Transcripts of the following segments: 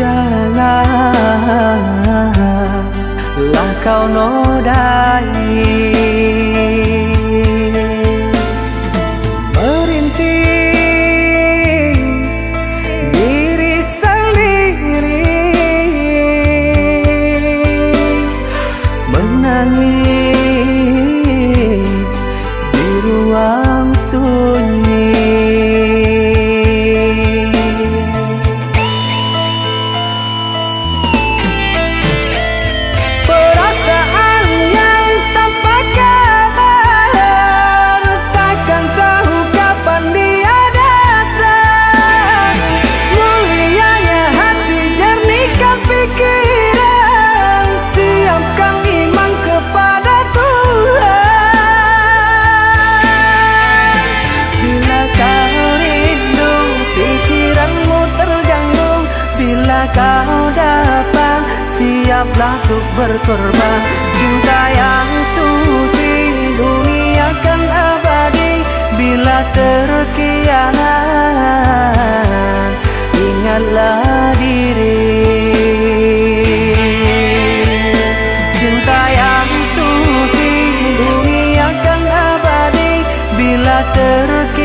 la là cao nó đai. Siaplah untuk berkorban. Cinta yang suci Dunia kan abadi Bila terkianat Ingatlah diri. Cinta yang suci Dunia kan abadi Bila terkianat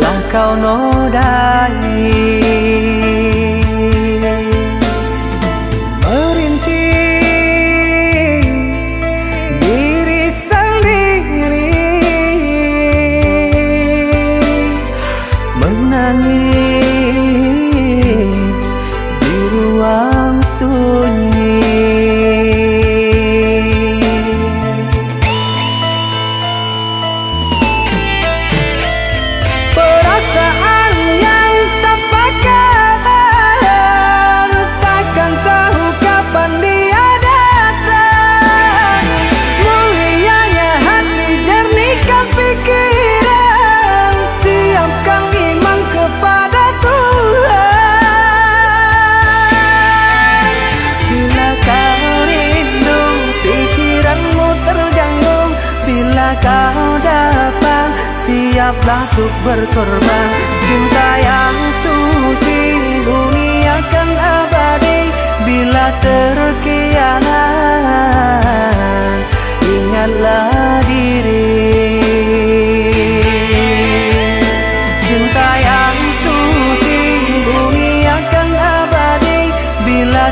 là cao nó đai kau datang Siaplah untuk berkorban. Cinta yang suci dunia akan abadi Bila terkianan Ingatlah diri. Cinta yang suci bumi akan abadi Bila